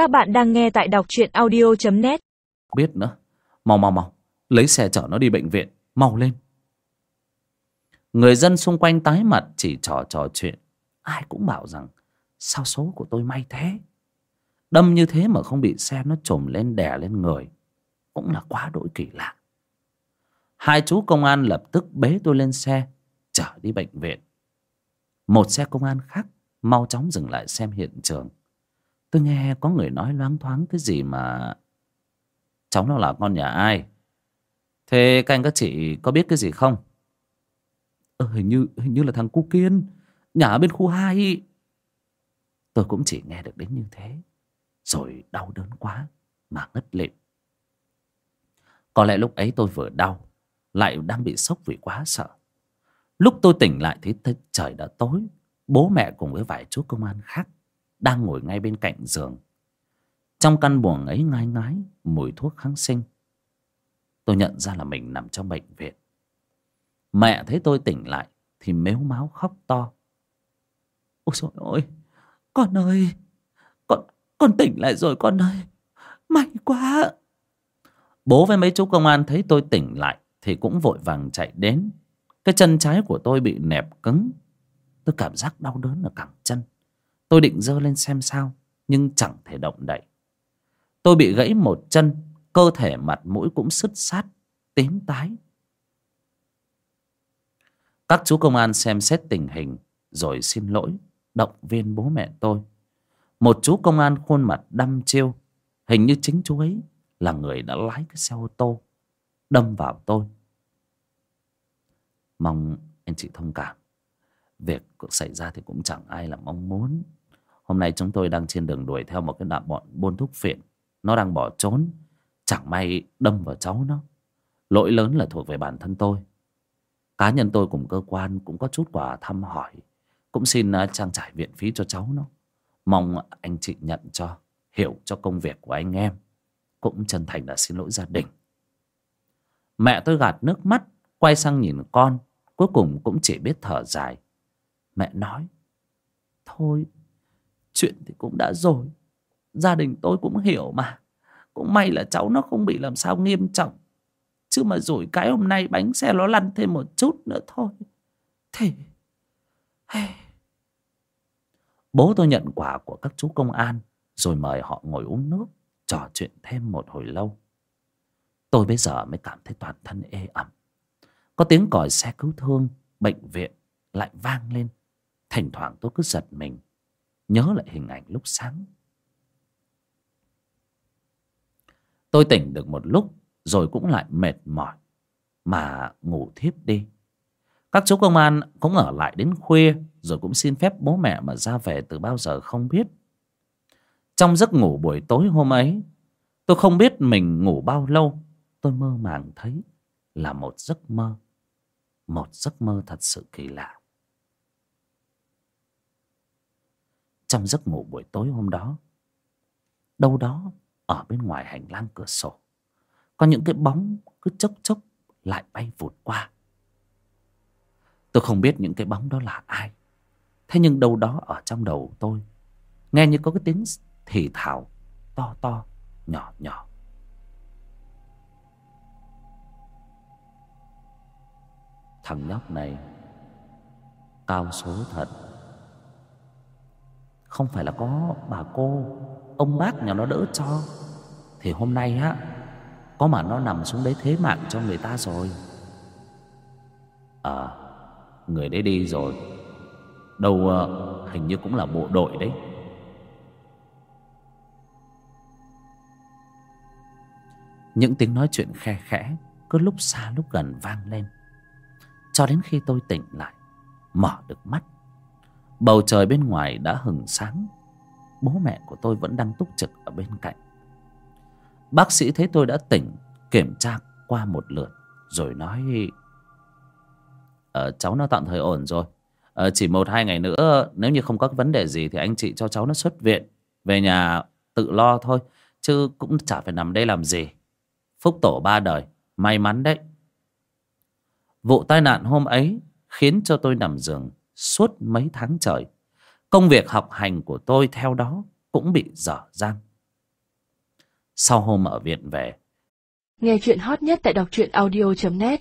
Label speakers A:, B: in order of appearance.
A: Các bạn đang nghe tại đọc truyện audio.net
B: Biết nữa. Mau mau mau. Lấy xe chở nó đi bệnh viện. Mau lên. Người dân xung quanh tái mặt chỉ trò trò chuyện. Ai cũng bảo rằng, Sao số của tôi may thế? Đâm như thế mà không bị xe nó trồm lên đè lên người. Cũng là quá đỗi kỳ lạ. Hai chú công an lập tức bế tôi lên xe, Chở đi bệnh viện. Một xe công an khác Mau chóng dừng lại xem hiện trường. Tôi nghe có người nói loáng thoáng cái gì mà Cháu nó là con nhà ai? Thế các anh các chị có biết cái gì không? Ờ, hình như hình như là thằng Cú kiên Nhà ở bên khu 2 Tôi cũng chỉ nghe được đến như thế Rồi đau đớn quá Mà ngất lịm. Có lẽ lúc ấy tôi vừa đau Lại đang bị sốc vì quá sợ. Lúc tôi tỉnh lại thì trời đã tối Bố mẹ cùng với vài chú công an khác đang ngồi ngay bên cạnh giường. Trong căn buồng ấy ngai ngái Mùi thuốc kháng sinh. Tôi nhận ra là mình nằm trong bệnh viện. Mẹ thấy tôi tỉnh lại Thì mếu máu khóc to. Ôi trời ơi Con ơi Con, con tỉnh lại rồi con ơi May quá. Bố với mấy chú công an thấy tôi tỉnh lại Thì cũng vội vàng chạy đến. Cái chân trái của tôi bị nẹp cứng. Tôi cảm giác đau đớn ở cẳng chân. Tôi định giơ lên xem sao, Nhưng chẳng thể động đậy. Tôi bị gãy một chân, Cơ thể mặt mũi cũng sứt sát, Tím tái. Các chú công an xem xét tình hình, Rồi xin lỗi, Động viên bố mẹ tôi. Một chú công an khuôn mặt đăm chiêu, Hình như chính chú ấy Là người đã lái cái xe ô tô, Đâm vào tôi. Mong anh chị thông cảm. Việc xảy ra thì cũng chẳng ai là mong muốn. Hôm nay chúng tôi đang trên đường đuổi theo một cái đạm bọn buôn thuốc phiện. Nó đang bỏ trốn. Chẳng may đâm vào cháu nó. Lỗi lớn là thuộc về bản thân tôi. Cá nhân tôi cùng cơ quan cũng có chút quà thăm hỏi. Cũng xin à, trang trải viện phí cho cháu nó. Mong anh chị nhận cho, Hiểu cho công việc của anh em. Cũng chân thành là xin lỗi gia đình. Mẹ tôi gạt nước mắt, Quay sang nhìn con. Cuối cùng cũng chỉ biết thở dài. Mẹ nói, Thôi Chuyện thì cũng đã rồi. Gia đình tôi cũng hiểu mà. Cũng may là cháu nó không bị làm sao nghiêm trọng. Chứ mà rồi cái hôm nay bánh xe nó lăn thêm một chút nữa thôi. Thì hey. Bố tôi nhận quà của các chú công an, Rồi mời họ ngồi uống nước, Trò chuyện thêm một hồi lâu. Tôi bây giờ mới cảm thấy toàn thân ê ẩm. Có tiếng còi xe cứu thương, Bệnh viện lại vang lên. Thỉnh thoảng tôi cứ giật mình. Nhớ lại hình ảnh lúc sáng. Tôi tỉnh được một lúc, Rồi cũng lại mệt mỏi, Mà ngủ thiếp đi. Các chú công an cũng ở lại đến khuya, Rồi cũng xin phép bố mẹ mà ra về từ bao giờ không biết. Trong giấc ngủ buổi tối hôm ấy, Tôi không biết mình ngủ bao lâu, Tôi mơ màng thấy Là một giấc mơ, Một giấc mơ thật sự kỳ lạ. Trong giấc ngủ buổi tối hôm đó, đâu đó ở bên ngoài hành lang cửa sổ, có những cái bóng cứ chốc chốc lại bay vụt qua. Tôi không biết những cái bóng đó là ai, thế nhưng đâu đó ở trong đầu tôi nghe như có cái tiếng thì thào to to, nhỏ nhỏ. Thằng nhóc này, cao số thật không phải là có bà cô, ông bác nhà nó đỡ cho. Thì hôm nay á, có mà nó nằm xuống đấy thế mạng cho người ta rồi. À người đấy đi rồi. Đâu ờ, hình như cũng là bộ đội đấy. Những tiếng nói chuyện khe khẽ, cứ lúc xa lúc gần vang lên. Cho đến khi tôi tỉnh lại, mở được mắt Bầu trời bên ngoài đã hừng sáng. Bố mẹ của tôi vẫn đang túc trực ở bên cạnh. Bác sĩ thấy tôi đã tỉnh Kiểm tra qua một lượt Rồi nói ờ, Cháu nó tạm thời ổn rồi. Ờ, Chỉ một hai ngày nữa Nếu như không có vấn đề gì Thì anh chị cho cháu nó xuất viện Về nhà tự lo thôi Chứ cũng chả phải nằm đây làm gì. Phúc tổ ba đời May mắn đấy. Vụ tai nạn hôm ấy Khiến cho tôi nằm giường suốt mấy tháng trời. Công việc học hành của tôi theo đó cũng bị dở dang. Sau hôm ở viện về.
C: Nghe chuyện hot nhất tại đọc truyện audio.net